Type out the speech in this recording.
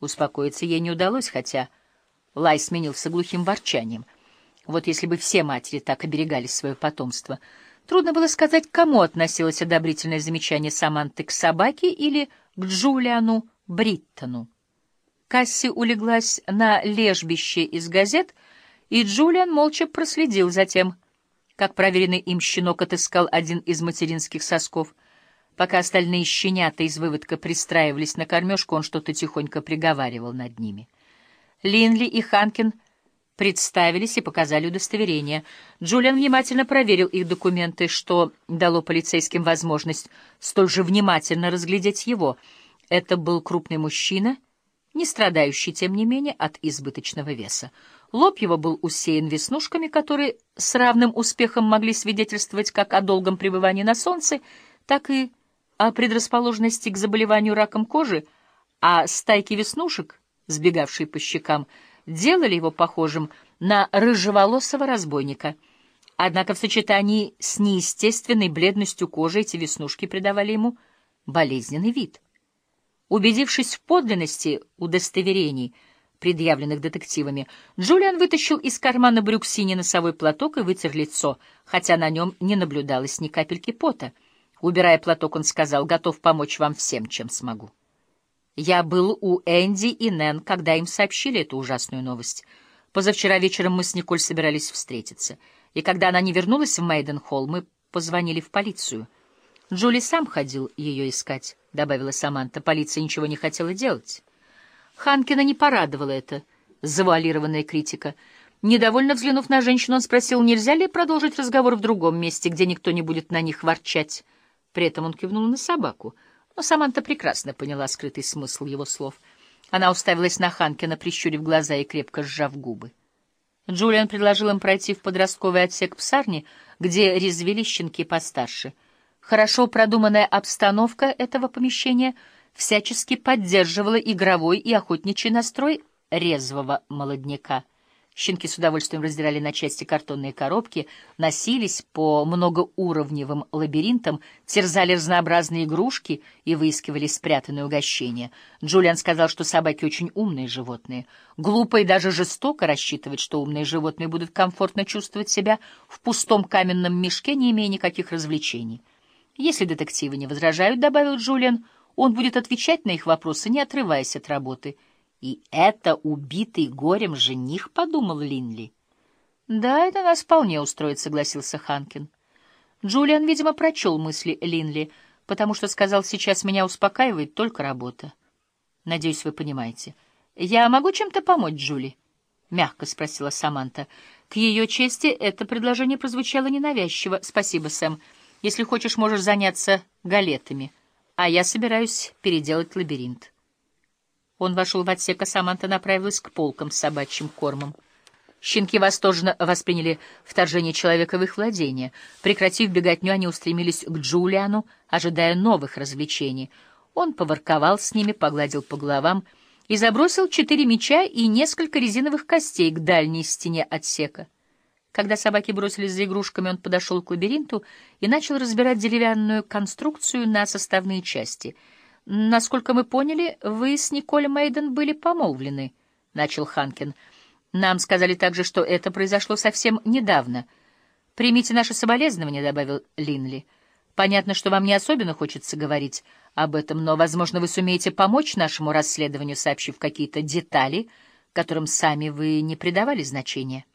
Успокоиться ей не удалось, хотя лай сменился глухим ворчанием. Вот если бы все матери так оберегали свое потомство. Трудно было сказать, к кому относилось одобрительное замечание Саманты к собаке или к Джулиану Бриттону. Касси улеглась на лежбище из газет, и Джулиан молча проследил за тем, как проверенный им щенок отыскал один из материнских сосков. Пока остальные щенята из выводка пристраивались на кормежку, он что-то тихонько приговаривал над ними. Линли и Ханкин представились и показали удостоверение. Джулиан внимательно проверил их документы, что дало полицейским возможность столь же внимательно разглядеть его. Это был крупный мужчина — не страдающий, тем не менее, от избыточного веса. Лоб его был усеян веснушками, которые с равным успехом могли свидетельствовать как о долгом пребывании на солнце, так и о предрасположенности к заболеванию раком кожи, а стайки веснушек, сбегавшие по щекам, делали его похожим на рыжеволосого разбойника. Однако в сочетании с неестественной бледностью кожи эти веснушки придавали ему болезненный вид — Убедившись в подлинности удостоверений, предъявленных детективами, Джулиан вытащил из кармана брюк синий носовой платок и вытер лицо, хотя на нем не наблюдалось ни капельки пота. Убирая платок, он сказал, готов помочь вам всем, чем смогу. Я был у Энди и Нэн, когда им сообщили эту ужасную новость. Позавчера вечером мы с Николь собирались встретиться, и когда она не вернулась в Мейден-Холл, мы позвонили в полицию — Джули сам ходил ее искать, — добавила Саманта. Полиция ничего не хотела делать. Ханкина не порадовала это завуалированная критика. Недовольно взглянув на женщину, он спросил, нельзя ли продолжить разговор в другом месте, где никто не будет на них ворчать. При этом он кивнул на собаку. Но Саманта прекрасно поняла скрытый смысл его слов. Она уставилась на Ханкина, прищурив глаза и крепко сжав губы. Джулиан предложил им пройти в подростковый отсек псарни, где резвились щенки постарше — Хорошо продуманная обстановка этого помещения всячески поддерживала игровой и охотничий настрой резвого молодняка. Щенки с удовольствием раздирали на части картонные коробки, носились по многоуровневым лабиринтам, терзали разнообразные игрушки и выискивали спрятанные угощения. Джулиан сказал, что собаки очень умные животные. Глупо и даже жестоко рассчитывать, что умные животные будут комфортно чувствовать себя в пустом каменном мешке, не имея никаких развлечений. Если детективы не возражают, — добавил Джулиан, — он будет отвечать на их вопросы, не отрываясь от работы. И это убитый горем жених, — подумал Линли. Да, это нас вполне устроит, — согласился Ханкин. Джулиан, видимо, прочел мысли Линли, потому что сказал, сейчас меня успокаивает только работа. Надеюсь, вы понимаете. Я могу чем-то помочь, Джули? — мягко спросила Саманта. К ее чести это предложение прозвучало ненавязчиво. — Спасибо, Сэм. — если хочешь, можешь заняться галетами, а я собираюсь переделать лабиринт. Он вошел в отсек, а Саманта направилась к полкам с собачьим кормом. Щенки восторженно восприняли вторжение человека в их владение. Прекратив беготню, они устремились к Джулиану, ожидая новых развлечений. Он поворковал с ними, погладил по головам и забросил четыре мяча и несколько резиновых костей к дальней стене отсека. Когда собаки бросились за игрушками, он подошел к лабиринту и начал разбирать деревянную конструкцию на составные части. «Насколько мы поняли, вы с Николь Мейден были помолвлены», — начал Ханкин. «Нам сказали также, что это произошло совсем недавно. Примите наше соболезнование», — добавил Линли. «Понятно, что вам не особенно хочется говорить об этом, но, возможно, вы сумеете помочь нашему расследованию, сообщив какие-то детали, которым сами вы не придавали значения».